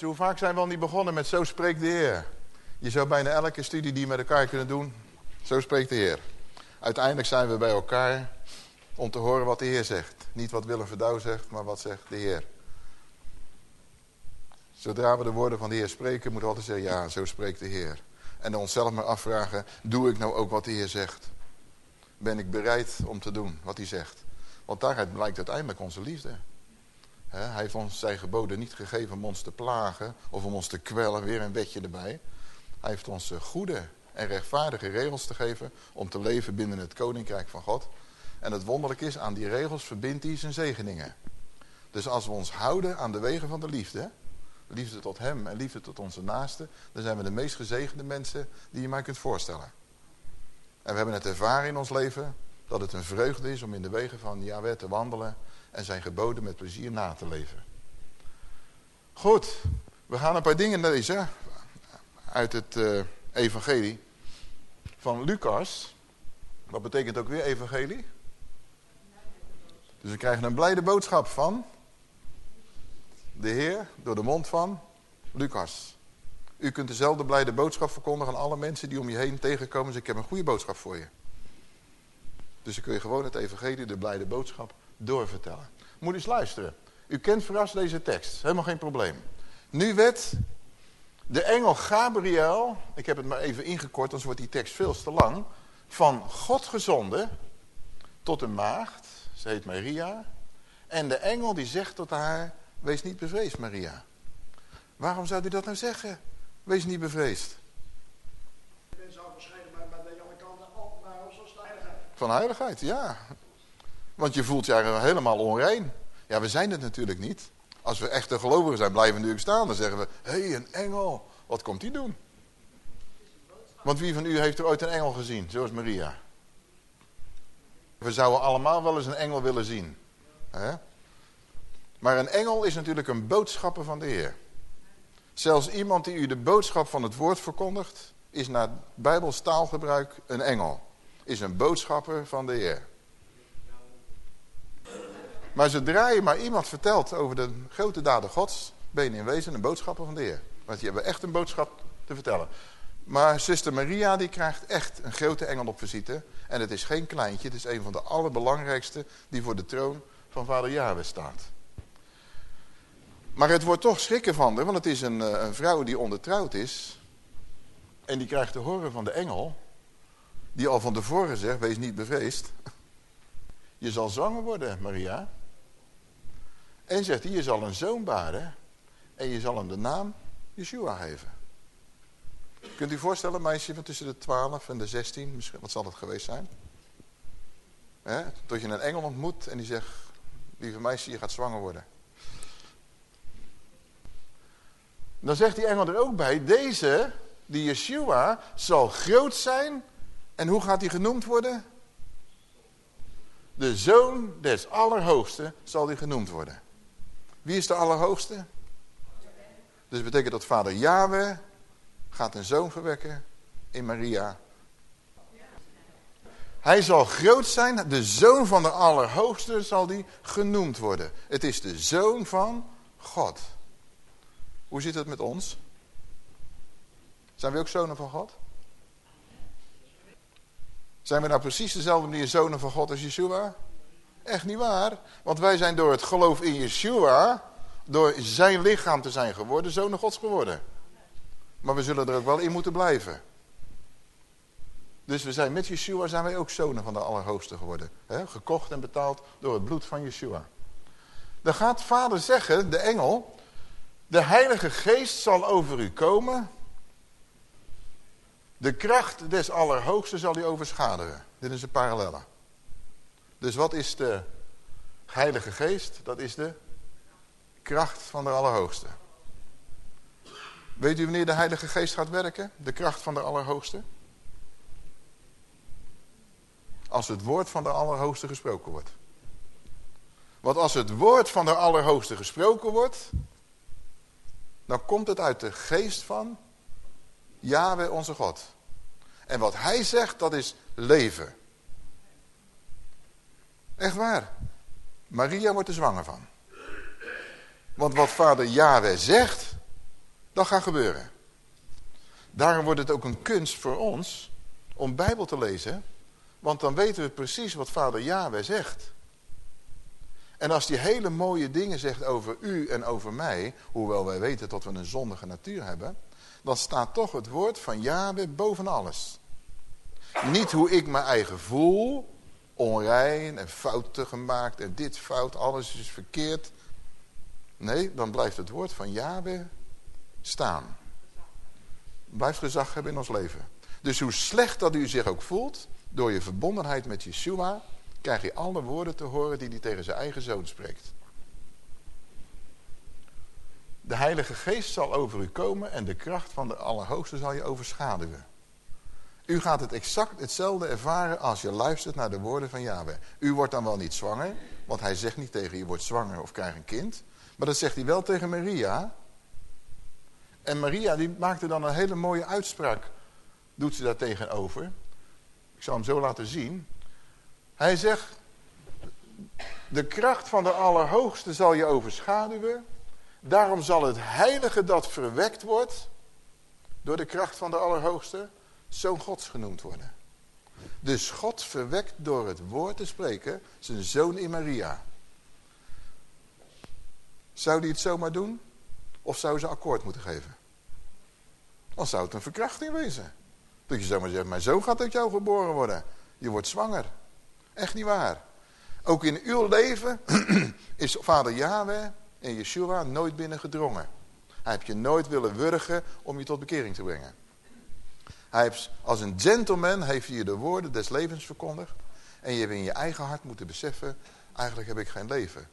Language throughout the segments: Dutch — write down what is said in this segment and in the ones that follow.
Hoe vaak zijn we al niet begonnen met Zo spreekt de Heer? Je zou bijna elke studie die met elkaar kunnen doen. Zo spreekt de Heer. Uiteindelijk zijn we bij elkaar om te horen wat de Heer zegt. Niet wat Willem Verdouw zegt, maar wat zegt de Heer. Zodra we de woorden van de Heer spreken, moeten we altijd zeggen, ja, zo spreekt de Heer. En onszelf maar afvragen, doe ik nou ook wat de Heer zegt? Ben ik bereid om te doen wat hij zegt? Want daaruit blijkt uiteindelijk onze liefde. Hij heeft ons zijn geboden niet gegeven om ons te plagen of om ons te kwellen, weer een wetje erbij. Hij heeft ons goede en rechtvaardige regels te geven om te leven binnen het koninkrijk van God. En het wonderlijk is, aan die regels verbindt hij zijn zegeningen. Dus als we ons houden aan de wegen van de liefde, liefde tot hem en liefde tot onze naasten, dan zijn we de meest gezegende mensen die je maar kunt voorstellen. En we hebben het ervaren in ons leven dat het een vreugde is om in de wegen van Yahweh te wandelen en zijn geboden met plezier na te leven. Goed, we gaan een paar dingen lezen uit het uh, evangelie van Lucas. Wat betekent ook weer evangelie? Dus we krijgen een blijde boodschap van de Heer door de mond van Lucas. U kunt dezelfde blijde boodschap verkondigen aan alle mensen die om je heen tegenkomen. Dus ik heb een goede boodschap voor je. Dus dan kun je gewoon het evangelie, de blijde boodschap, doorvertellen. Moet eens luisteren. U kent verrast deze tekst. Helemaal geen probleem. Nu werd de engel Gabriel, ik heb het maar even ingekort, anders wordt die tekst veel te lang. Van God gezonden tot een maagd, ze heet Maria. En de engel die zegt tot haar, wees niet bevreesd Maria. Waarom zou hij dat nou zeggen? Wees niet bevreesd. Van heiligheid, ja. Want je voelt je eigenlijk helemaal onrein. Ja, we zijn het natuurlijk niet. Als we echte gelovigen zijn, blijven we natuurlijk staan. Dan zeggen we, hé, hey, een engel. Wat komt die doen? Want wie van u heeft er ooit een engel gezien, zoals Maria? We zouden allemaal wel eens een engel willen zien. Hè? Maar een engel is natuurlijk een boodschapper van de Heer. Zelfs iemand die u de boodschap van het woord verkondigt, is naar Bijbels taalgebruik een engel. Is een boodschapper van de Heer. Maar zodra je maar iemand vertelt over de grote daden gods, ben je in wezen een boodschapper van de Heer. Want die hebben echt een boodschap te vertellen. Maar zuster Maria die krijgt echt een grote engel op visite. En het is geen kleintje, het is een van de allerbelangrijkste die voor de troon van vader Yahweh staat. Maar het wordt toch schrikken van haar, want het is een, eh, een vrouw die ondertrouwd is. En die krijgt te horen van de engel, die al van tevoren zegt, wees niet bevreesd. Je zal zwanger worden, Maria. En zegt hij, je zal een zoon baren en je zal hem de naam Yeshua geven. Kunt u voorstellen, meisje van tussen de 12 en de 16, misschien, wat zal het geweest zijn? He, tot je een engel ontmoet en die zegt, lieve meisje, je gaat zwanger worden. Dan zegt die engel er ook bij, deze, die Yeshua, zal groot zijn. En hoe gaat hij genoemd worden? De zoon des Allerhoogste zal hij genoemd worden. Wie is de Allerhoogste? Dus betekent dat vader Yahweh gaat een zoon verwekken in Maria. Hij zal groot zijn, de zoon van de Allerhoogste zal die genoemd worden. Het is de zoon van God. Hoe zit het met ons? Zijn we ook zonen van God? Zijn we nou precies dezelfde manier zonen van God als Yeshua? Echt niet waar. Want wij zijn door het geloof in Yeshua, door zijn lichaam te zijn geworden, zonen Gods geworden. Maar we zullen er ook wel in moeten blijven. Dus we zijn met Yeshua zijn wij ook zonen van de Allerhoogste geworden. Gekocht en betaald door het bloed van Yeshua. Dan gaat vader zeggen, de engel, de heilige geest zal over u komen. De kracht des Allerhoogste zal u overschaduwen. Dit is een parallelle. Dus wat is de heilige geest? Dat is de kracht van de Allerhoogste. Weet u wanneer de heilige geest gaat werken? De kracht van de Allerhoogste? Als het woord van de Allerhoogste gesproken wordt. Want als het woord van de Allerhoogste gesproken wordt, dan komt het uit de geest van Yahweh onze God. En wat hij zegt, dat is leven. Echt waar. Maria wordt er zwanger van. Want wat vader Yahweh zegt, dat gaat gebeuren. Daarom wordt het ook een kunst voor ons om Bijbel te lezen. Want dan weten we precies wat vader Yahweh zegt. En als hij hele mooie dingen zegt over u en over mij, hoewel wij weten dat we een zondige natuur hebben, dan staat toch het woord van Yahweh boven alles. Niet hoe ik mijn eigen voel, onrein en fouten gemaakt en dit fout, alles is verkeerd. Nee, dan blijft het woord van Yahweh staan. Blijft gezag hebben in ons leven. Dus hoe slecht dat u zich ook voelt, door je verbondenheid met Yeshua, krijg je alle woorden te horen die hij tegen zijn eigen zoon spreekt. De Heilige Geest zal over u komen en de kracht van de Allerhoogste zal je overschaduwen. U gaat het exact hetzelfde ervaren als je luistert naar de woorden van Yahweh. U wordt dan wel niet zwanger, want hij zegt niet tegen je wordt zwanger of krijg een kind. Maar dat zegt hij wel tegen Maria. En Maria die maakte dan een hele mooie uitspraak, doet ze daar tegenover. Ik zal hem zo laten zien. Hij zegt, de kracht van de Allerhoogste zal je overschaduwen. Daarom zal het heilige dat verwekt wordt, door de kracht van de Allerhoogste, zoon Gods genoemd worden. Dus God verwekt door het woord te spreken zijn zoon in Maria. Zou die het zomaar doen? Of zou ze akkoord moeten geven? Dan zou het een verkrachting wezen. Dat je zomaar zegt, mijn zoon gaat uit jou geboren worden. Je wordt zwanger. Echt niet waar. Ook in uw leven is vader Yahweh en Yeshua nooit binnengedrongen. Hij heeft je nooit willen wurgen om je tot bekering te brengen. Hij heeft, als een gentleman heeft hij je de woorden des levens verkondigd. En je hebt in je eigen hart moeten beseffen, eigenlijk heb ik geen leven.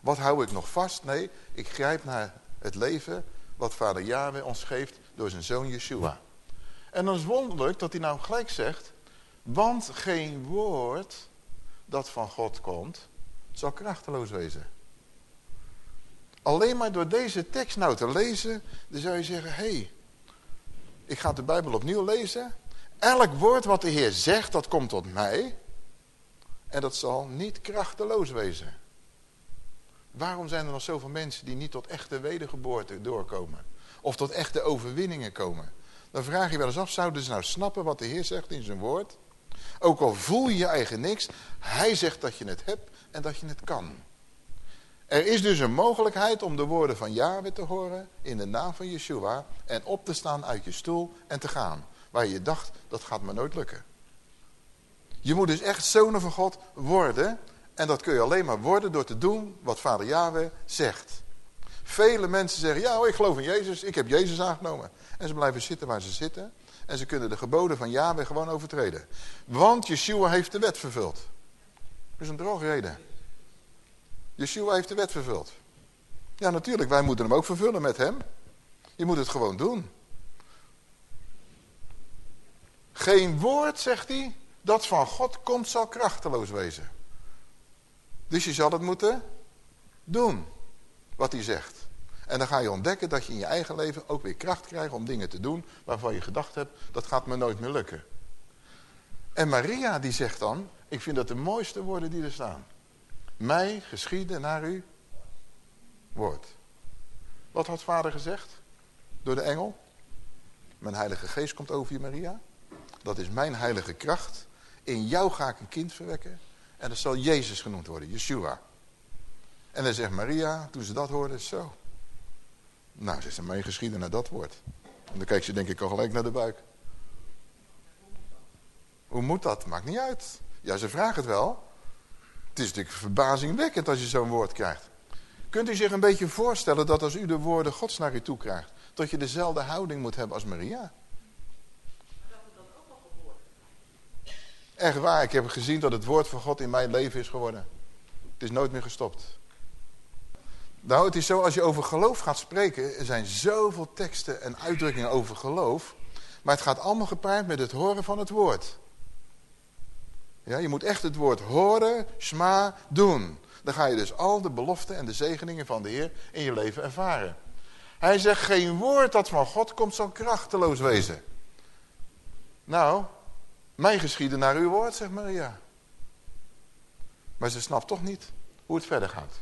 Wat hou ik nog vast? Nee, ik grijp naar het leven wat vader Yahweh ons geeft door zijn zoon Yeshua. En dan is wonderlijk dat hij nou gelijk zegt, want geen woord dat van God komt, zal krachteloos wezen. Alleen maar door deze tekst nou te lezen, dan zou je zeggen, hé, hey, ik ga de Bijbel opnieuw lezen. Elk woord wat de Heer zegt, dat komt tot mij. En dat zal niet krachteloos wezen. Waarom zijn er nog zoveel mensen die niet tot echte wedergeboorte doorkomen? Of tot echte overwinningen komen? Dan vraag je wel eens af, zouden ze nou snappen wat de Heer zegt in zijn woord? Ook al voel je je eigen niks, hij zegt dat je het hebt en dat je het kan. Er is dus een mogelijkheid om de woorden van Yahweh te horen in de naam van Yeshua en op te staan uit je stoel en te gaan. Waar je dacht, dat gaat me nooit lukken. Je moet dus echt zonen van God worden en dat kun je alleen maar worden door te doen wat vader Yahweh zegt. Vele mensen zeggen, ja ik geloof in Jezus, ik heb Jezus aangenomen. En ze blijven zitten waar ze zitten en ze kunnen de geboden van Yahweh gewoon overtreden. Want Yeshua heeft de wet vervuld. Dat is een drogreden. Yeshua heeft de wet vervuld. Ja, natuurlijk, wij moeten hem ook vervullen met hem. Je moet het gewoon doen. Geen woord, zegt hij, dat van God komt zal krachteloos wezen. Dus je zal het moeten doen, wat hij zegt. En dan ga je ontdekken dat je in je eigen leven ook weer kracht krijgt om dingen te doen waarvan je gedacht hebt, dat gaat me nooit meer lukken. En Maria die zegt dan, ik vind dat de mooiste woorden die er staan. Mij geschieden naar uw woord. Wat had vader gezegd? Door de engel? Mijn heilige geest komt over je Maria. Dat is mijn heilige kracht. In jou ga ik een kind verwekken. En dat zal Jezus genoemd worden, Yeshua. En dan zegt Maria, toen ze dat hoorde, zo. Nou, ze is mij geschieden naar dat woord. En dan kijkt ze denk ik al gelijk naar de buik. Hoe moet dat? Maakt niet uit. Ja, ze vragen het wel. Het is natuurlijk verbazingwekkend als je zo'n woord krijgt. Kunt u zich een beetje voorstellen dat als u de woorden gods naar u toe krijgt... dat je dezelfde houding moet hebben als Maria? Echt waar, ik heb gezien dat het woord van God in mijn leven is geworden. Het is nooit meer gestopt. Nou, het is zo, als je over geloof gaat spreken... er zijn zoveel teksten en uitdrukkingen over geloof... maar het gaat allemaal gepaard met het horen van het woord. Ja, je moet echt het woord horen, sma, doen. Dan ga je dus al de beloften en de zegeningen van de Heer in je leven ervaren. Hij zegt, geen woord dat van God komt zal krachteloos wezen. Nou, mij geschieden naar uw woord, zegt Maria. Maar ze snapt toch niet hoe het verder gaat.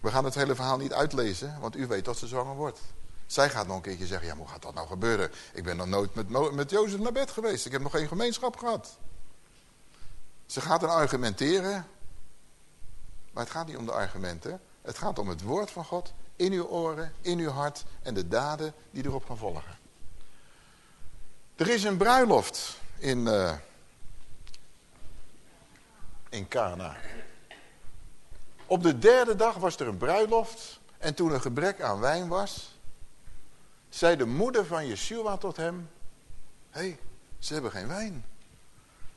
We gaan het hele verhaal niet uitlezen, want u weet dat ze zwanger wordt. Zij gaat nog een keertje zeggen, ja, hoe gaat dat nou gebeuren? Ik ben nog nooit met, met Jozef naar bed geweest. Ik heb nog geen gemeenschap gehad. Ze gaat dan argumenteren. Maar het gaat niet om de argumenten. Het gaat om het woord van God in uw oren, in uw hart en de daden die erop gaan volgen. Er is een bruiloft in, uh, in Cana. Op de derde dag was er een bruiloft en toen er gebrek aan wijn was, zei de moeder van Yeshua tot hem, hé, hey, ze hebben geen wijn.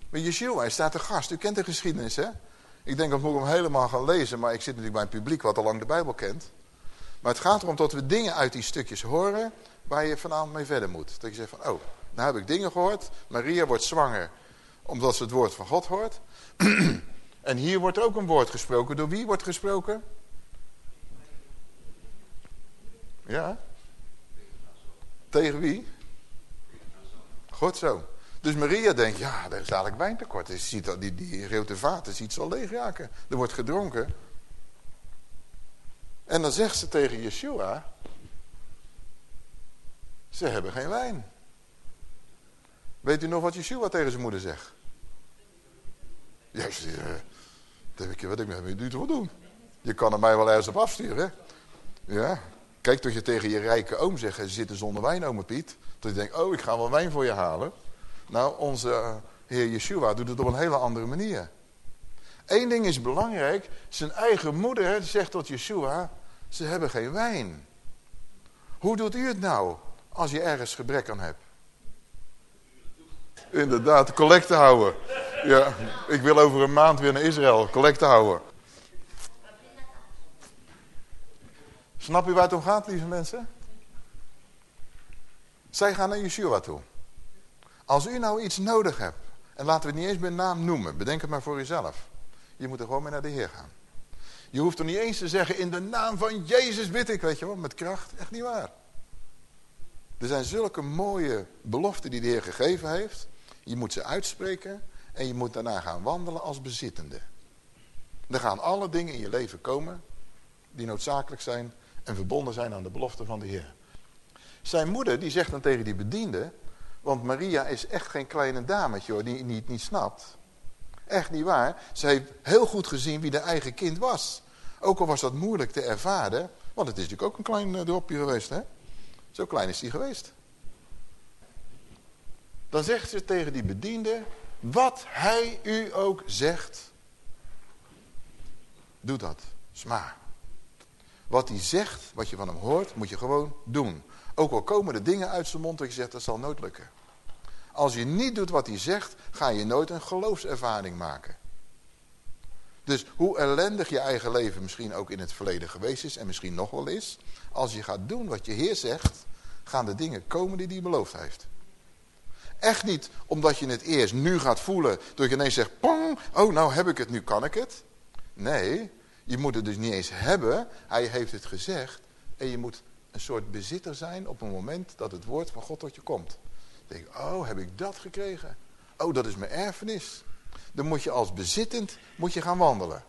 Maar Yeshua, hij staat te gast. U kent de geschiedenis, hè? Ik denk dat ik hem helemaal gaan lezen, maar ik zit natuurlijk bij een publiek wat al lang de Bijbel kent. Maar het gaat erom dat we dingen uit die stukjes horen waar je vanavond mee verder moet. Dat je zegt van, oh, nou heb ik dingen gehoord. Maria wordt zwanger omdat ze het woord van God hoort. en hier wordt ook een woord gesproken. Door wie wordt gesproken? Ja? Tegen wie? God zo. Dus Maria denkt, ja, er is dadelijk wijntekort. Je ziet dat die, die grote vaten ziet ze al leegraken. Er wordt gedronken. En dan zegt ze tegen Yeshua, ze hebben geen wijn. Weet u nog wat Yeshua tegen zijn moeder zegt? Zeg, dat heb ik, wat ik met u te doen. Je kan er mij wel ergens op afsturen. Ja. Kijk tot je tegen je rijke oom zegt, ze zitten zonder wijn, Piet. Dat je denkt, oh, ik ga wel wijn voor je halen. Nou, onze Heer Yeshua doet het op een hele andere manier. Eén ding is belangrijk. Zijn eigen moeder zegt tot Yeshua, ze hebben geen wijn. Hoe doet u het nou als je ergens gebrek aan hebt? Inderdaad, collecte houden. Ja, ik wil over een maand weer naar Israël, collecte houden. Snap u waar het om gaat, lieve mensen? Zij gaan naar Yeshua toe. Als u nou iets nodig hebt, en laten we het niet eens bij naam noemen, bedenk het maar voor uzelf. Je moet er gewoon mee naar de Heer gaan. Je hoeft er niet eens te zeggen, in de naam van Jezus bid ik, weet je wel, met kracht. Echt niet waar. Er zijn zulke mooie beloften die de Heer gegeven heeft. Je moet ze uitspreken en je moet daarna gaan wandelen als bezittende. Er gaan alle dingen in je leven komen die noodzakelijk zijn en verbonden zijn aan de belofte van de Heer. Zijn moeder die zegt dan tegen die bediende, want Maria is echt geen kleine dametje hoor, die niet, niet snapt. Echt niet waar. Ze heeft heel goed gezien wie de eigen kind was. Ook al was dat moeilijk te ervaren, want het is natuurlijk ook een klein eh, dorpje geweest hè. Zo klein is hij geweest. Dan zegt ze tegen die bediende, wat hij u ook zegt, doe dat. Sma. Wat hij zegt, wat je van hem hoort, moet je gewoon doen. Ook al komen er dingen uit zijn mond dat je zegt, dat zal nooit lukken. Als je niet doet wat hij zegt, ga je nooit een geloofservaring maken. Dus hoe ellendig je eigen leven misschien ook in het verleden geweest is en misschien nog wel is. Als je gaat doen wat je Heer zegt, gaan de dingen komen die hij beloofd heeft. Echt niet omdat je het eerst nu gaat voelen, door je ineens zegt, pong, oh nou heb ik het, nu kan ik het. Nee, je moet het dus niet eens hebben, hij heeft het gezegd. En je moet een soort bezitter zijn op een moment dat het woord van God tot je komt. Dan denk oh heb ik dat gekregen? Oh dat is mijn erfenis. Dan moet je als bezittend moet je gaan wandelen.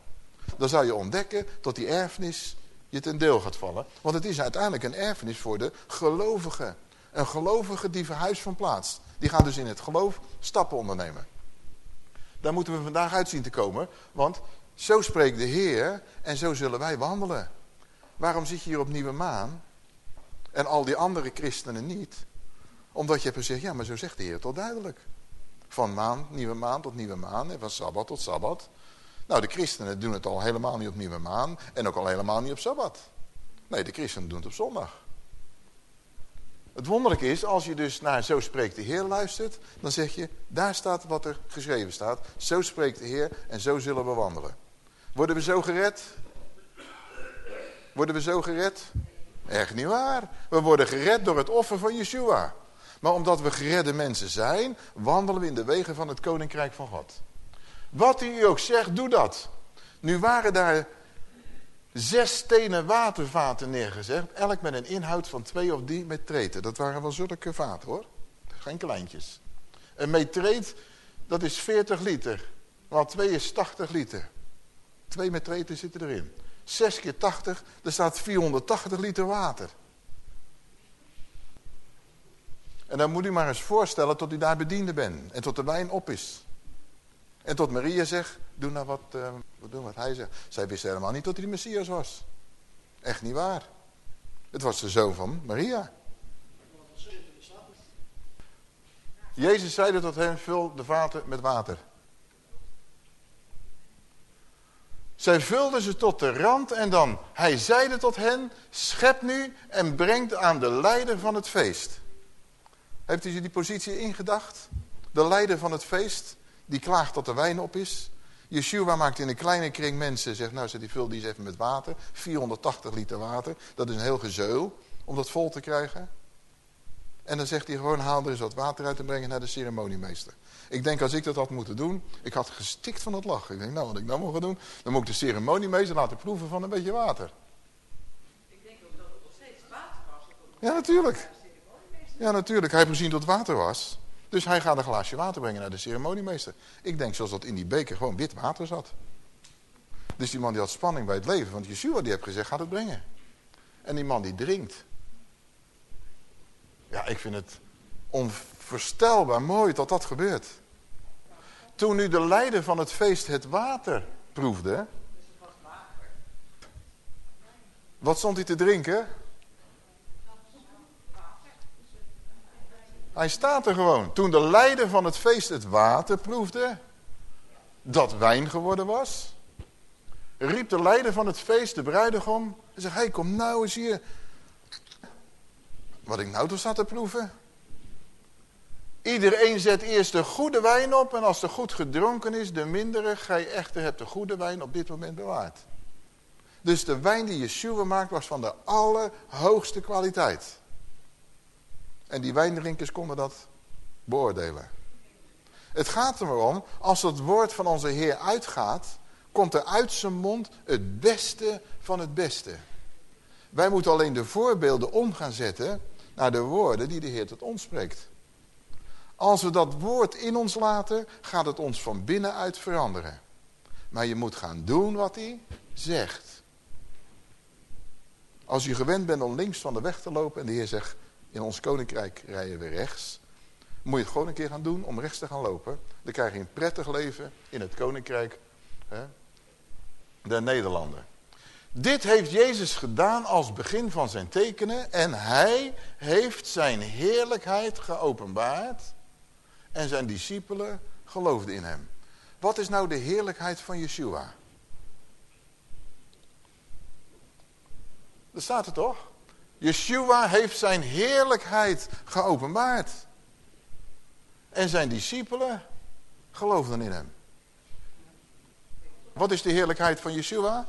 Dan zou je ontdekken dat die erfenis je ten deel gaat vallen. Want het is uiteindelijk een erfenis voor de gelovigen. Een gelovige die verhuist van plaats. Die gaan dus in het geloof stappen ondernemen. Daar moeten we vandaag uit zien te komen. Want zo spreekt de Heer en zo zullen wij wandelen. Waarom zit je hier op Nieuwe Maan en al die andere christenen niet? Omdat je hebt gezegd, ja maar zo zegt de Heer toch duidelijk. Van maand, nieuwe maand tot nieuwe maan en van Sabbat tot Sabbat. Nou, de christenen doen het al helemaal niet op nieuwe maan en ook al helemaal niet op Sabbat. Nee, de christenen doen het op zondag. Het wonderlijke is, als je dus naar Zo spreekt de Heer luistert, dan zeg je, daar staat wat er geschreven staat. Zo spreekt de Heer en zo zullen we wandelen. Worden we zo gered? Worden we zo gered? Echt niet waar. We worden gered door het offer van Yeshua. Maar omdat we geredde mensen zijn, wandelen we in de wegen van het koninkrijk van God. Wat u ook zegt, doe dat. Nu waren daar zes stenen watervaten neergezet. Elk met een inhoud van twee of drie metreten. Dat waren wel zulke vaten hoor. Geen kleintjes. Een metreet, dat is 40 liter. Want twee is 80 liter. Twee metreten zitten erin. 6 keer 80, er staat 480 liter water. En dan moet u maar eens voorstellen tot u daar bediende bent. En tot de wijn op is. En tot Maria zegt, doe nou wat, uh, doen wat hij zegt. Zij wist helemaal niet dat hij de Messias was. Echt niet waar. Het was de zoon van Maria. Jezus zeide tot hen, vul de vaten met water. Zij vulden ze tot de rand en dan, hij zeide tot hen, schep nu en brengt aan de leider van het feest. Heeft u zich die positie ingedacht? De leider van het feest, die klaagt dat de wijn op is. Yeshua maakt in een kleine kring mensen, zegt nou, die vul die eens even met water. 480 liter water, dat is een heel gezeul om dat vol te krijgen. En dan zegt hij gewoon, haal er eens wat water uit en breng het naar de ceremoniemeester. Ik denk, als ik dat had moeten doen, ik had gestikt van het lachen. Ik denk, nou, wat ik nou moet gaan doen, dan moet ik de ceremoniemeester laten proeven van een beetje water. Ik denk ook dat het nog steeds water was. Ja, natuurlijk. Ja, natuurlijk. Hij heeft gezien dat het water was. Dus hij gaat een glaasje water brengen naar de ceremoniemeester. Ik denk zoals dat in die beker gewoon wit water zat. Dus die man die had spanning bij het leven. Want Yeshua die heeft gezegd, gaat het brengen. En die man die drinkt. Ja, ik vind het onvoorstelbaar mooi dat dat gebeurt. Toen nu de leider van het feest het water proefde. Wat stond hij te drinken? Hij staat er gewoon. Toen de leider van het feest het water proefde, dat wijn geworden was, riep de leider van het feest, de bruidegom, en zei, hey, kom nou eens hier. Wat ik nou toch sta te proeven? Iedereen zet eerst de goede wijn op en als er goed gedronken is, de mindere, gij echter hebt de goede wijn op dit moment bewaard. Dus de wijn die Yeshua maakt was van de allerhoogste kwaliteit. En die wijndrinkers konden dat beoordelen. Het gaat er maar om, als het woord van onze Heer uitgaat, komt er uit zijn mond het beste van het beste. Wij moeten alleen de voorbeelden om gaan zetten naar de woorden die de Heer tot ons spreekt. Als we dat woord in ons laten, gaat het ons van binnenuit veranderen. Maar je moet gaan doen wat hij zegt. Als je gewend bent om links van de weg te lopen en de Heer zegt, in ons koninkrijk rijden we rechts. Moet je het gewoon een keer gaan doen om rechts te gaan lopen. Dan krijg je een prettig leven in het koninkrijk hè, der Nederlanden. Dit heeft Jezus gedaan als begin van zijn tekenen. En hij heeft zijn heerlijkheid geopenbaard. En zijn discipelen geloofden in hem. Wat is nou de heerlijkheid van Yeshua? Dat staat er toch? Yeshua heeft zijn heerlijkheid geopenbaard. En zijn discipelen geloofden in hem. Wat is de heerlijkheid van Yeshua?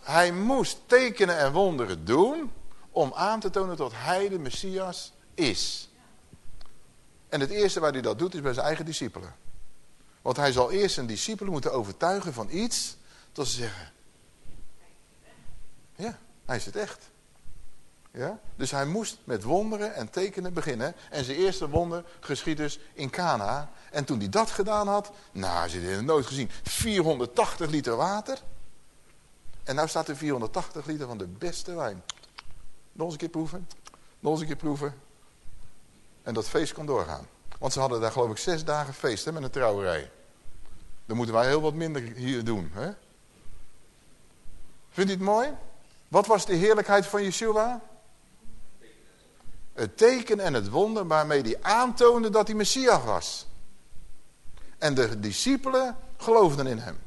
Hij moest tekenen en wonderen doen om aan te tonen dat hij de Messias is. En het eerste waar hij dat doet is bij zijn eigen discipelen. Want hij zal eerst zijn discipelen moeten overtuigen van iets tot ze zeggen. Ja, hij is het echt. Ja? Dus hij moest met wonderen en tekenen beginnen. En zijn eerste wonder geschiet dus in Cana. En toen hij dat gedaan had, nou, ze hadden nooit gezien, 480 liter water. En nou staat er 480 liter van de beste wijn. Nog eens een keer proeven, nog eens een keer proeven. En dat feest kon doorgaan. Want ze hadden daar geloof ik zes dagen feest met een trouwerij. Dan moeten wij heel wat minder hier doen. Hè? Vindt u het mooi? Wat was de heerlijkheid van Yeshua? Het teken en het wonder waarmee hij aantoonde dat hij Messias was. En de discipelen geloofden in hem.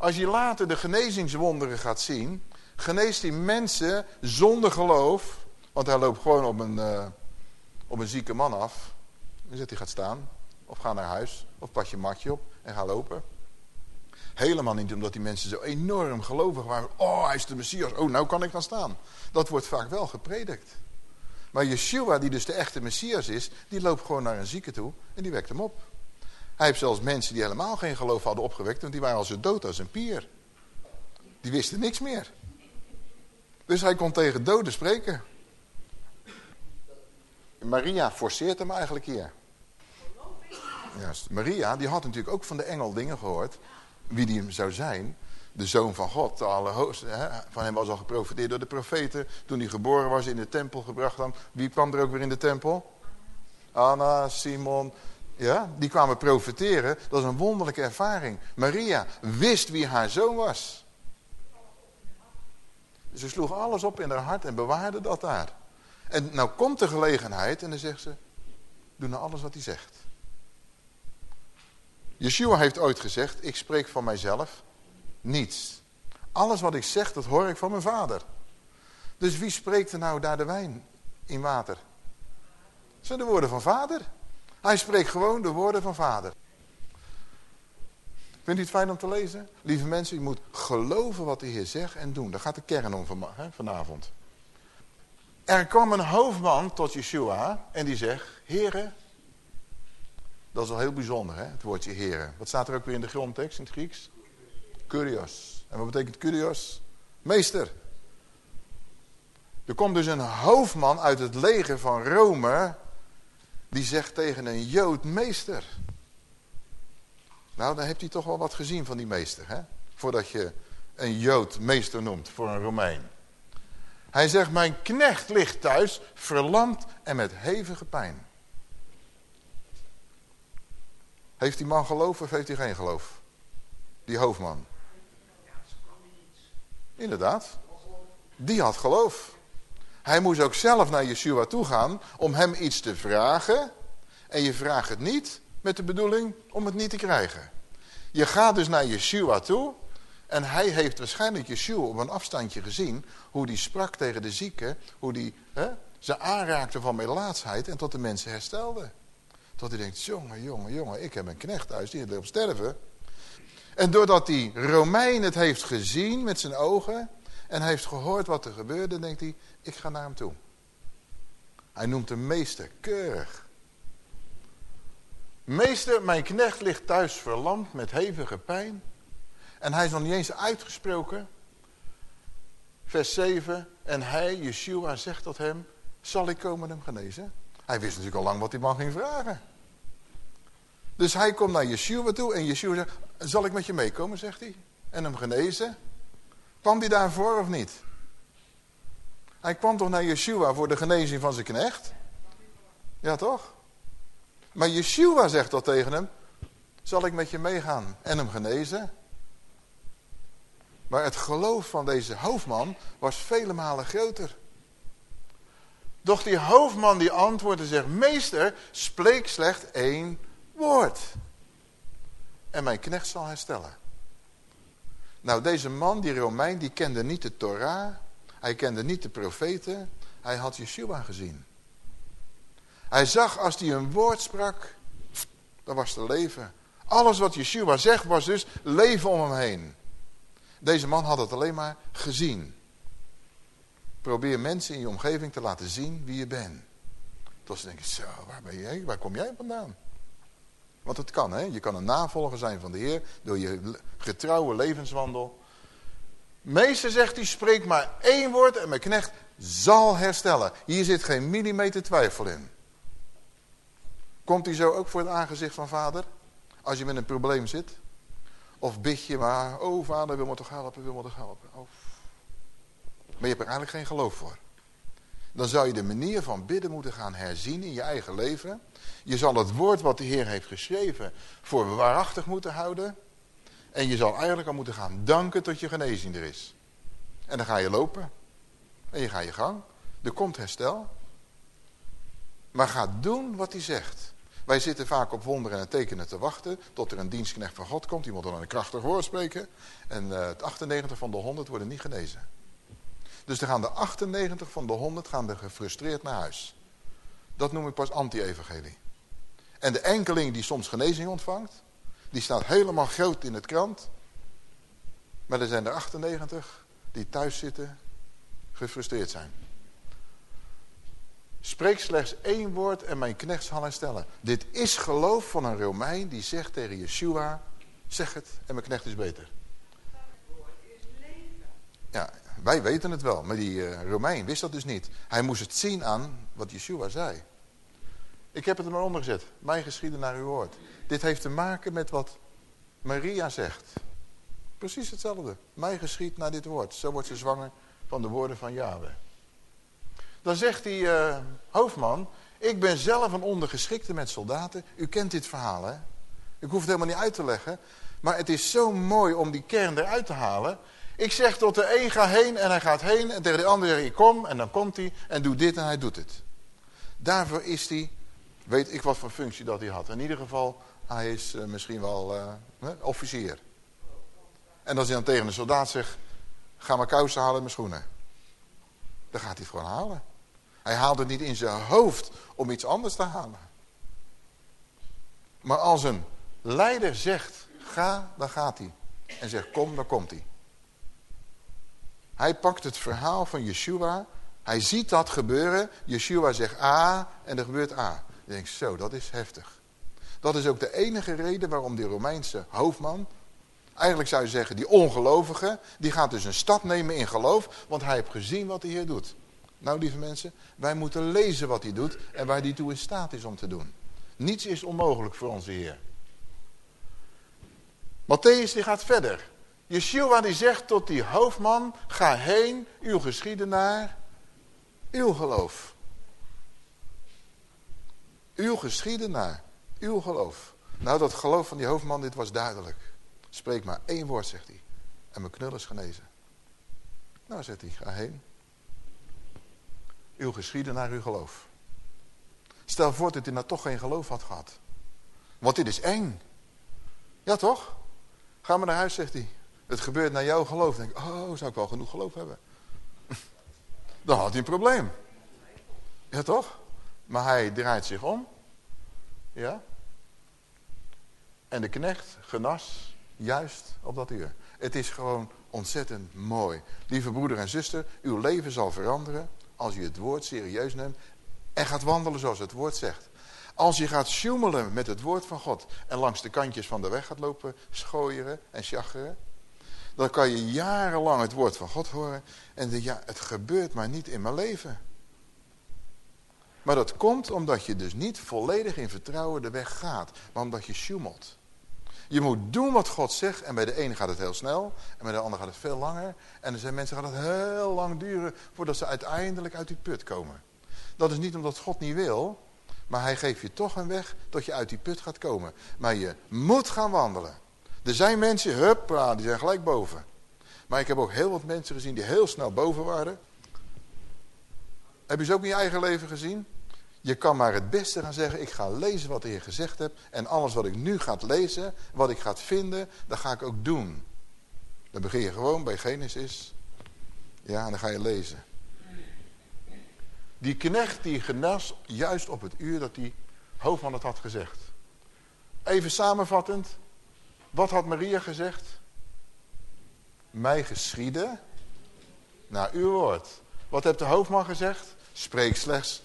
Als je later de genezingswonderen gaat zien, geneest hij mensen zonder geloof. Want hij loopt gewoon op een, uh, op een zieke man af. Dan zegt hij gaat staan, of ga naar huis, of pas je matje op en ga lopen. Helemaal niet omdat die mensen zo enorm gelovig waren. Oh, hij is de Messias. Oh, nou kan ik gaan staan. Dat wordt vaak wel gepredikt. Maar Yeshua, die dus de echte Messias is, die loopt gewoon naar een zieke toe en die wekt hem op. Hij heeft zelfs mensen die helemaal geen geloof hadden opgewekt, want die waren al zo dood als een pier. Die wisten niks meer. Dus hij kon tegen doden spreken. Maria forceert hem eigenlijk hier. Ja, Maria, die had natuurlijk ook van de engel dingen gehoord. wie die hem zou zijn. De zoon van God? Van hem was al geprofiteerd door de profeten. Toen hij geboren was, in de tempel gebracht dan. Wie kwam er ook weer in de tempel? Anna, Simon. Ja, die kwamen profeteren. Dat is een wonderlijke ervaring. Maria wist wie haar zoon was. Ze sloeg alles op in haar hart en bewaarde dat daar. En nou komt de gelegenheid en dan zegt ze, doe nou alles wat hij zegt. Yeshua heeft ooit gezegd, ik spreek van mijzelf niets. Alles wat ik zeg, dat hoor ik van mijn vader. Dus wie spreekt er nou daar de wijn in water? Zijn de woorden van vader. Hij spreekt gewoon de woorden van vader. Vindt u het fijn om te lezen? Lieve mensen, u moet geloven wat de Heer zegt en doen. Daar gaat de kern om vanavond. Er kwam een hoofdman tot Yeshua en die zegt, Heren, dat is wel heel bijzonder hè, het woordje heren. Wat staat er ook weer in de grondtekst in het Grieks? Kurios. En wat betekent kurios? Meester. Er komt dus een hoofdman uit het leger van Rome, die zegt tegen een Jood meester. Nou, dan heeft hij toch wel wat gezien van die meester, hè? Voordat je een Jood meester noemt voor een Romein. Hij zegt, mijn knecht ligt thuis, verlamd en met hevige pijn. Heeft die man geloof of heeft hij geen geloof? Die hoofdman. Inderdaad. Die had geloof. Hij moest ook zelf naar Yeshua toe gaan om hem iets te vragen. En je vraagt het niet met de bedoeling om het niet te krijgen. Je gaat dus naar Yeshua toe. En hij heeft waarschijnlijk Yeshua op een afstandje gezien. Hoe die sprak tegen de zieken. Hoe die hè, ze aanraakte van melaatsheid en tot de mensen herstelde. Tot hij denkt, jongen, jongen, jongen, ik heb een knecht thuis, die wil sterven. En doordat die Romein het heeft gezien met zijn ogen... en heeft gehoord wat er gebeurde, denkt hij, ik ga naar hem toe. Hij noemt hem meester, keurig. Meester, mijn knecht ligt thuis verlamd met hevige pijn. En hij is nog niet eens uitgesproken. Vers 7. En hij, Yeshua, zegt tot hem, zal ik komen hem genezen? Hij wist natuurlijk al lang wat die man ging vragen. Dus hij komt naar Yeshua toe en Yeshua zegt, zal ik met je meekomen, zegt hij. En hem genezen. Kwam hij daarvoor of niet? Hij kwam toch naar Yeshua voor de genezing van zijn knecht? Ja, toch? Maar Yeshua zegt dat tegen hem, zal ik met je meegaan en hem genezen? Maar het geloof van deze hoofdman was vele malen groter. Doch die hoofdman die antwoordt en zegt, meester, spreek slecht één woord. En mijn knecht zal herstellen. Nou, deze man, die Romein, die kende niet de Torah. Hij kende niet de profeten. Hij had Yeshua gezien. Hij zag als hij een woord sprak, dan was er leven. Alles wat Yeshua zegt was dus leven om hem heen. Deze man had het alleen maar gezien. Probeer mensen in je omgeving te laten zien wie je bent. Tot ze denken, zo, waar ben jij? Waar kom jij vandaan? Want het kan, hè? Je kan een navolger zijn van de Heer door je getrouwe levenswandel. Meester zegt hij, spreek maar één woord en mijn knecht zal herstellen. Hier zit geen millimeter twijfel in. Komt hij zo ook voor het aangezicht van vader? Als je met een probleem zit? Of bid je maar, oh vader, wil me toch helpen, wil me toch helpen. Oh. Maar je hebt er eigenlijk geen geloof voor. Dan zou je de manier van bidden moeten gaan herzien in je eigen leven. Je zal het woord wat de Heer heeft geschreven voor waarachtig moeten houden. En je zal eigenlijk al moeten gaan danken tot je genezing er is. En dan ga je lopen. En je gaat je gang. Er komt herstel. Maar ga doen wat hij zegt. Wij zitten vaak op wonderen en tekenen te wachten tot er een dienstknecht van God komt. Die moet dan een krachtig woord spreken. En uh, het 98 van de 100 worden niet genezen. Dus er gaan de 98 van de 100 gaan er gefrustreerd naar huis. Dat noem ik pas anti-evangelie. En de enkeling die soms genezing ontvangt, die staat helemaal groot in het krant. Maar er zijn er 98 die thuis zitten, gefrustreerd zijn. Spreek slechts één woord en mijn knecht zal herstellen. Dit is geloof van een Romein die zegt tegen Yeshua, zeg het en mijn knecht is beter. Ja, wij weten het wel, maar die uh, Romein wist dat dus niet. Hij moest het zien aan wat Yeshua zei. Ik heb het er maar onder gezet. Mijn geschieden naar uw woord. Dit heeft te maken met wat Maria zegt. Precies hetzelfde. Mij geschiet naar dit woord. Zo wordt ze zwanger van de woorden van Yahweh. Dan zegt die uh, hoofdman, ik ben zelf een ondergeschikte met soldaten. U kent dit verhaal, hè? Ik hoef het helemaal niet uit te leggen. Maar het is zo mooi om die kern eruit te halen. Ik zeg tot de een, ga heen en hij gaat heen. En tegen de ander zeg ik, kom en dan komt hij en doe dit en hij doet het. Daarvoor is hij, weet ik wat voor functie dat hij had. In ieder geval, hij is uh, misschien wel uh, officier. En als hij dan tegen een soldaat zegt, ga maar kousen halen in mijn schoenen. Dan gaat hij het gewoon halen. Hij haalt het niet in zijn hoofd om iets anders te halen. Maar als een leider zegt, ga, dan gaat hij. En zegt, kom, dan komt hij. Hij pakt het verhaal van Yeshua. Hij ziet dat gebeuren. Yeshua zegt A en er gebeurt A. Je denkt, zo, dat is heftig. Dat is ook de enige reden waarom die Romeinse hoofdman... Eigenlijk zou je zeggen, die ongelovige... die gaat dus een stap nemen in geloof... want hij heeft gezien wat de Heer doet. Nou, lieve mensen, wij moeten lezen wat hij doet... en waar hij toe in staat is om te doen. Niets is onmogelijk voor onze Heer. Matthäus die gaat verder. Yeshua die zegt tot die hoofdman, ga heen, uw geschiedenaar, uw geloof. Uw geschiedenaar, uw geloof. Nou, dat geloof van die hoofdman, dit was duidelijk. Spreek maar één woord, zegt hij. En mijn knul is genezen. Nou, zegt hij, ga heen. Uw geschiedenaar, uw geloof. Stel voor dat hij nou toch geen geloof had gehad. Want dit is eng. Ja, toch? Ga maar naar huis, zegt hij. Het gebeurt naar jouw geloof. Dan denk ik, oh, zou ik wel genoeg geloof hebben? Dan had hij een probleem. Ja, toch? Maar hij draait zich om. Ja. En de knecht genas juist op dat uur. Het is gewoon ontzettend mooi. Lieve broeder en zuster, uw leven zal veranderen als u het woord serieus neemt en gaat wandelen zoals het woord zegt. Als je gaat sjoemelen met het woord van God en langs de kantjes van de weg gaat lopen schooieren en sjacheren, dan kan je jarenlang het woord van God horen en denk ja, het gebeurt maar niet in mijn leven. Maar dat komt omdat je dus niet volledig in vertrouwen de weg gaat, maar omdat je sjoemelt. Je moet doen wat God zegt en bij de ene gaat het heel snel en bij de ander gaat het veel langer. En er zijn mensen gaat het heel lang duren voordat ze uiteindelijk uit die put komen. Dat is niet omdat God niet wil, maar hij geeft je toch een weg tot je uit die put gaat komen. Maar je moet gaan wandelen. Er zijn mensen, huppa, die zijn gelijk boven. Maar ik heb ook heel wat mensen gezien die heel snel boven waren. Heb je ze ook in je eigen leven gezien? Je kan maar het beste gaan zeggen, ik ga lezen wat de Heer gezegd hebt. En alles wat ik nu ga lezen, wat ik ga vinden, dat ga ik ook doen. Dan begin je gewoon bij Genesis. Ja, en dan ga je lezen. Die knecht die genas juist op het uur dat die hoofdman het had gezegd. Even samenvattend. Wat had Maria gezegd? Mij geschieden naar uw woord. Wat heeft de hoofdman gezegd? Spreek slechts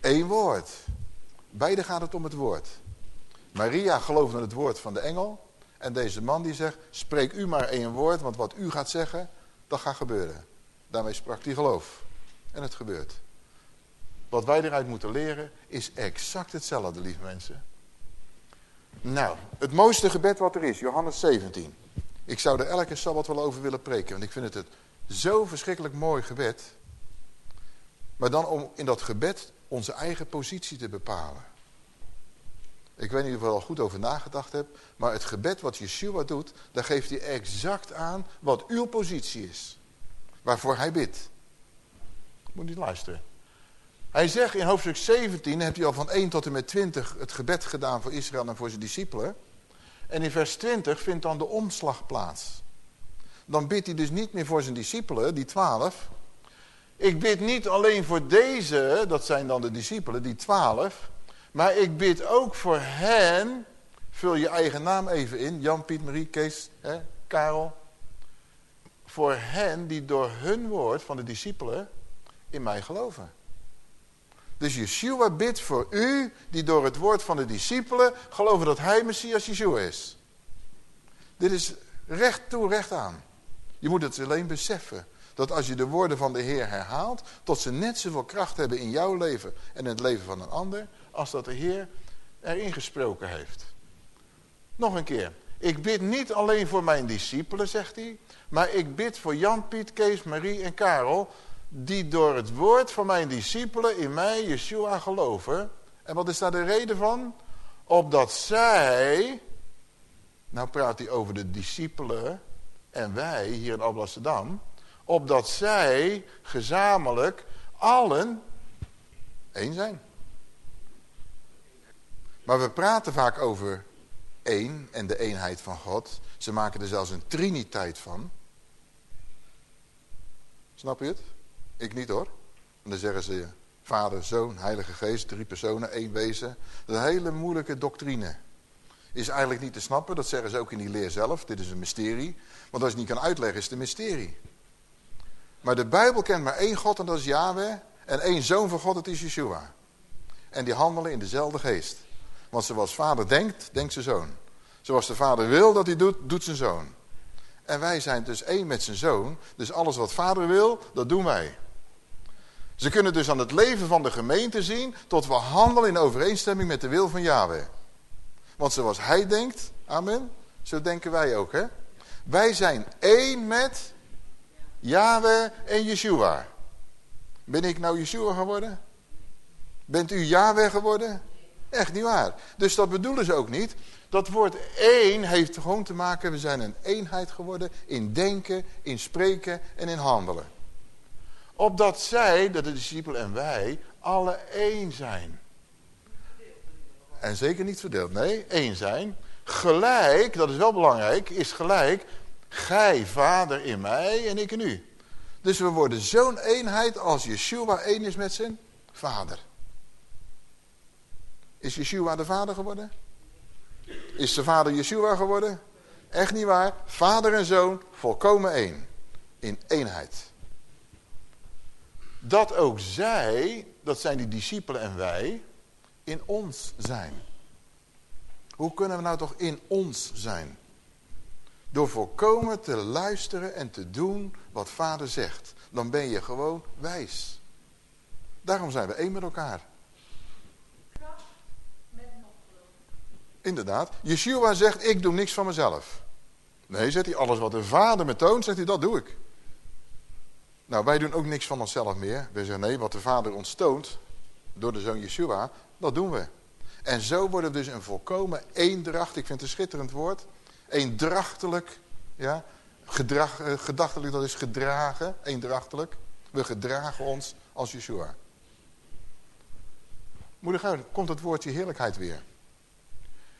één woord. Beide gaat het om het woord. Maria geloofde het woord van de engel. En deze man die zegt, spreek u maar één woord, want wat u gaat zeggen, dat gaat gebeuren. Daarmee sprak hij geloof. En het gebeurt. Wat wij eruit moeten leren is exact hetzelfde, lieve mensen. Nou, het mooiste gebed wat er is, Johannes 17. Ik zou er elke Sabbat wel over willen preken, want ik vind het, het zo verschrikkelijk mooi gebed. Maar dan om in dat gebed onze eigen positie te bepalen. Ik weet niet of je er al goed over nagedacht hebt, maar het gebed wat Yeshua doet, daar geeft hij exact aan wat uw positie is. Waarvoor hij bidt. Moet niet luisteren. Hij zegt in hoofdstuk 17, heeft hij al van 1 tot en met 20 het gebed gedaan voor Israël en voor zijn discipelen. En in vers 20 vindt dan de omslag plaats. Dan bidt hij dus niet meer voor zijn discipelen, die 12. Ik bid niet alleen voor deze, dat zijn dan de discipelen, die 12. Maar ik bid ook voor hen, vul je eigen naam even in, Jan, Piet, Marie, Kees, hè, Karel. Voor hen die door hun woord van de discipelen in mij geloven. Dus Yeshua bidt voor u, die door het woord van de discipelen geloven dat hij Messias Yeshua is. Dit is recht toe, recht aan. Je moet het alleen beseffen. Dat als je de woorden van de Heer herhaalt, tot ze net zoveel kracht hebben in jouw leven en in het leven van een ander, als dat de Heer erin gesproken heeft. Nog een keer. Ik bid niet alleen voor mijn discipelen, zegt hij. Maar ik bid voor Jan, Piet, Kees, Marie en Karel. Die door het woord van mijn discipelen in mij, Yeshua, geloven. En wat is daar de reden van? Opdat zij... Nou praat hij over de discipelen en wij hier in Alblasserdam. Opdat zij gezamenlijk allen één zijn. Maar we praten vaak over één en de eenheid van God. Ze maken er zelfs een triniteit van. Snap je het? Ik niet hoor. En dan zeggen ze vader, zoon, heilige geest, drie personen, één wezen. Dat is een hele moeilijke doctrine. Is eigenlijk niet te snappen, dat zeggen ze ook in die leer zelf. Dit is een mysterie. Want als je het niet kan uitleggen, is het een mysterie. Maar de Bijbel kent maar één God en dat is Yahweh. En één zoon van God, dat is Yeshua. En die handelen in dezelfde geest. Want zoals vader denkt, denkt zijn zoon. Zoals de vader wil dat hij doet, doet zijn zoon. En wij zijn dus één met zijn zoon. Dus alles wat vader wil, dat doen wij. Ze kunnen dus aan het leven van de gemeente zien... tot we handelen in overeenstemming met de wil van Yahweh. Want zoals hij denkt, amen, zo denken wij ook. Hè? Wij zijn één met Yahweh en Yeshua. Ben ik nou Yeshua geworden? Bent u Yahweh geworden? Echt niet waar. Dus dat bedoelen ze ook niet. Dat woord één heeft gewoon te maken, we zijn een eenheid geworden in denken, in spreken en in handelen. Opdat zij, dat de discipelen en wij, alle één zijn. En zeker niet verdeeld, nee, één zijn. Gelijk, dat is wel belangrijk, is gelijk, gij vader in mij en ik in u. Dus we worden zo'n eenheid als Yeshua één is met zijn vader. Is Yeshua de vader geworden? Is de vader Yeshua geworden? Echt niet waar. Vader en zoon volkomen één. In eenheid. Dat ook zij, dat zijn die discipelen en wij, in ons zijn. Hoe kunnen we nou toch in ons zijn? Door volkomen te luisteren en te doen wat vader zegt. Dan ben je gewoon wijs. Daarom zijn we één met elkaar. Inderdaad. Yeshua zegt, ik doe niks van mezelf. Nee, zegt hij, alles wat de vader me toont, zegt hij, dat doe ik. Nou, wij doen ook niks van onszelf meer. Wij zeggen, nee, wat de vader ons toont, door de zoon Yeshua, dat doen we. En zo worden we dus een volkomen eendracht, ik vind het een schitterend woord, eendrachtelijk, ja, gedrag, eh, gedachtelijk, dat is gedragen, eendrachtelijk. We gedragen ons als Yeshua. Moeder komt het woordje heerlijkheid weer.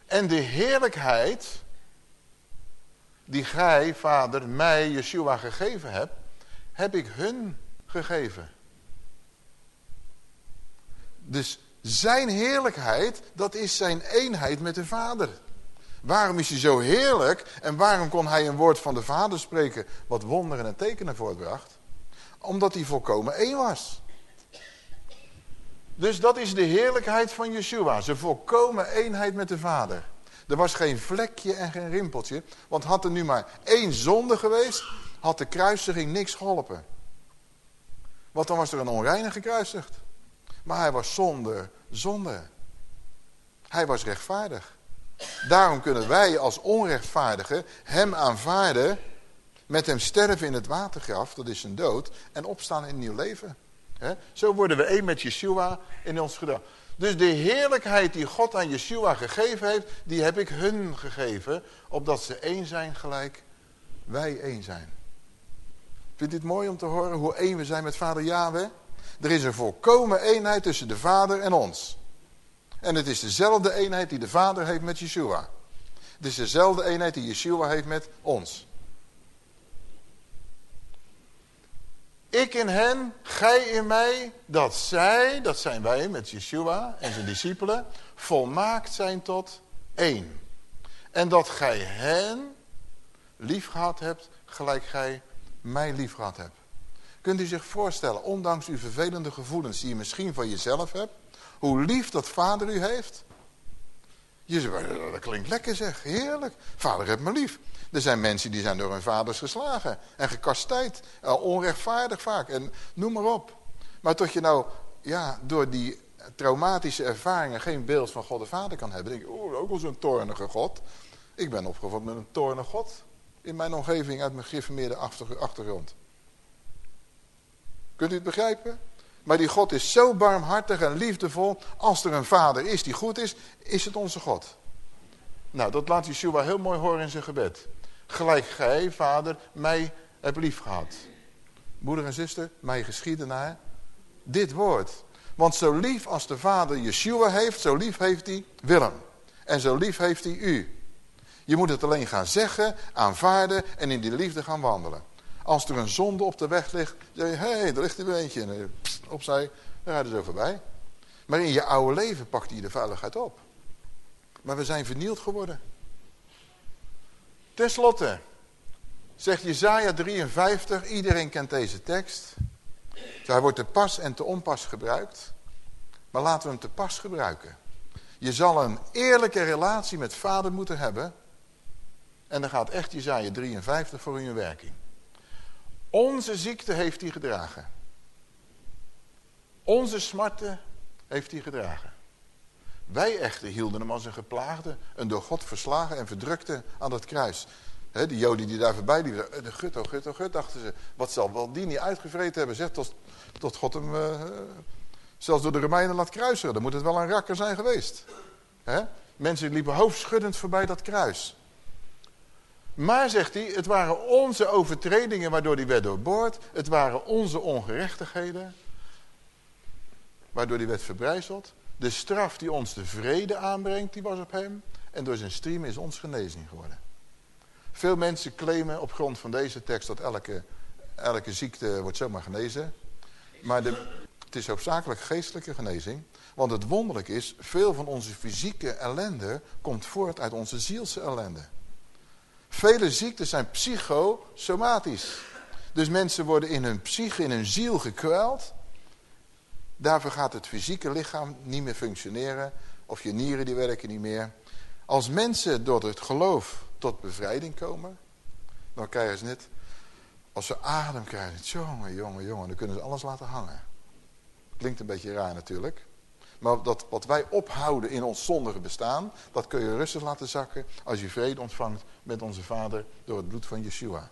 En de heerlijkheid die gij, vader, mij, Yeshua gegeven hebt, heb ik hun gegeven. Dus zijn heerlijkheid, dat is zijn eenheid met de vader. Waarom is hij zo heerlijk en waarom kon hij een woord van de vader spreken wat wonderen en tekenen voortbracht? Omdat hij volkomen één was. Dus dat is de heerlijkheid van Yeshua. Zijn volkomen eenheid met de Vader. Er was geen vlekje en geen rimpeltje. Want had er nu maar één zonde geweest, had de kruisiging niks geholpen. Want dan was er een onreine gekruisigd. Maar hij was zonder zonde. Hij was rechtvaardig. Daarom kunnen wij als onrechtvaardigen hem aanvaarden, met hem sterven in het watergraf, dat is zijn dood, en opstaan in een nieuw leven. Zo worden we één met Yeshua in ons gedrag. Dus de heerlijkheid die God aan Yeshua gegeven heeft, die heb ik hun gegeven, opdat ze één zijn gelijk wij één zijn. Vindt het mooi om te horen hoe één we zijn met vader Yahweh? Er is een volkomen eenheid tussen de vader en ons. En het is dezelfde eenheid die de vader heeft met Yeshua. Het is dezelfde eenheid die Yeshua heeft met ons. Ik in hen, gij in mij, dat zij, dat zijn wij met Yeshua en zijn discipelen, volmaakt zijn tot één. En dat gij hen lief gehad hebt, gelijk gij mij lief hebt. Kunt u zich voorstellen, ondanks uw vervelende gevoelens die je misschien van jezelf hebt, hoe lief dat vader u heeft? Je zegt, dat klinkt lekker zeg, heerlijk. Vader heeft me lief. Er zijn mensen die zijn door hun vaders geslagen en gekastijd. onrechtvaardig vaak en noem maar op. Maar tot je nou ja, door die traumatische ervaringen geen beeld van God de Vader kan hebben. denk je, oh, ook wel zo'n toornige God. Ik ben opgevoed met een toornig God in mijn omgeving uit mijn geïnformeerde achtergrond. Kunt u het begrijpen? Maar die God is zo barmhartig en liefdevol. Als er een vader is die goed is, is het onze God. Nou, dat laat Yeshua heel mooi horen in zijn gebed. Gelijk gij, vader, mij hebt lief gehad. Moeder en zuster, mij geschieden naar dit woord. Want zo lief als de vader Yeshua heeft, zo lief heeft hij Willem. En zo lief heeft hij u. Je moet het alleen gaan zeggen, aanvaarden en in die liefde gaan wandelen. Als er een zonde op de weg ligt, zeg je, hé, hey, er ligt er eentje. En eh, opzij, dan rijden ze voorbij. Maar in je oude leven pakt hij de veiligheid op. Maar we zijn vernield geworden. Ten slotte, zegt Jezaja 53, iedereen kent deze tekst. Hij wordt te pas en te onpas gebruikt. Maar laten we hem te pas gebruiken. Je zal een eerlijke relatie met vader moeten hebben. En dan gaat echt Jezaja 53 voor in werking. Onze ziekte heeft hij gedragen. Onze smarten heeft hij gedragen. Wij echter hielden hem als een geplaagde, een door God verslagen en verdrukte aan het kruis. He, die joden die daar voorbij liepen, eh, de gut, oh gut, oh gut, dachten ze. Wat zal wel die niet uitgevreten hebben, zeg, tot, tot God hem uh, zelfs door de Romeinen laat kruisen. Dan moet het wel een rakker zijn geweest. Mensen liepen hoofdschuddend voorbij dat kruis. Maar, zegt hij, het waren onze overtredingen waardoor hij werd doorboord. Het waren onze ongerechtigheden waardoor hij werd verbrijzeld. De straf die ons de vrede aanbrengt, die was op hem. En door zijn stream is ons genezing geworden. Veel mensen claimen op grond van deze tekst dat elke, elke ziekte wordt zomaar genezen. Maar de, het is hoofdzakelijk geestelijke genezing. Want het wonderlijk is, veel van onze fysieke ellende komt voort uit onze zielse ellende. Vele ziektes zijn psychosomatisch. Dus mensen worden in hun psyche, in hun ziel gekweld. Daarvoor gaat het fysieke lichaam niet meer functioneren. Of je nieren die werken niet meer. Als mensen door het geloof tot bevrijding komen. Dan krijgen ze net. Als ze adem krijgen. Jongen, jongen, jongen. Dan kunnen ze alles laten hangen. Klinkt een beetje raar natuurlijk. Maar dat wat wij ophouden in ons zondige bestaan, dat kun je rustig laten zakken als je vrede ontvangt met onze Vader door het bloed van Yeshua.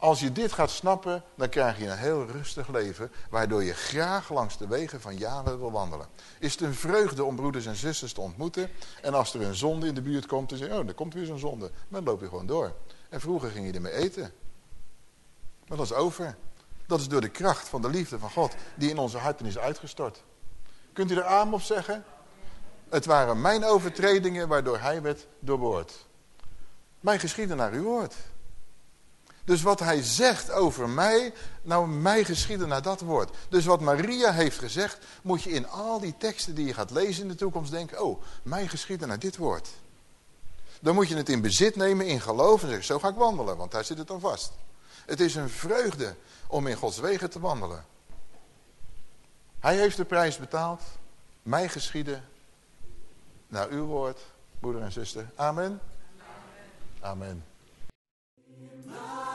Als je dit gaat snappen, dan krijg je een heel rustig leven, waardoor je graag langs de wegen van Jaren wil wandelen. Is het een vreugde om broeders en zusters te ontmoeten, en als er een zonde in de buurt komt, dan zeg je, oh, er komt weer zo'n zonde. Dan loop je gewoon door. En vroeger ging je ermee eten. Maar dat is over. Dat is door de kracht van de liefde van God, die in onze harten is uitgestort. Kunt u er aan op zeggen? Het waren mijn overtredingen waardoor hij werd doorboord. Mijn geschieden naar uw woord. Dus wat hij zegt over mij, nou mij geschieden naar dat woord. Dus wat Maria heeft gezegd, moet je in al die teksten die je gaat lezen in de toekomst denken, oh, mij geschieden naar dit woord. Dan moet je het in bezit nemen, in geloof en zeggen, zo ga ik wandelen, want daar zit het dan vast. Het is een vreugde om in Gods wegen te wandelen. Hij heeft de prijs betaald. Mij geschieden naar uw woord, broeder en zuster. Amen. Amen. Amen.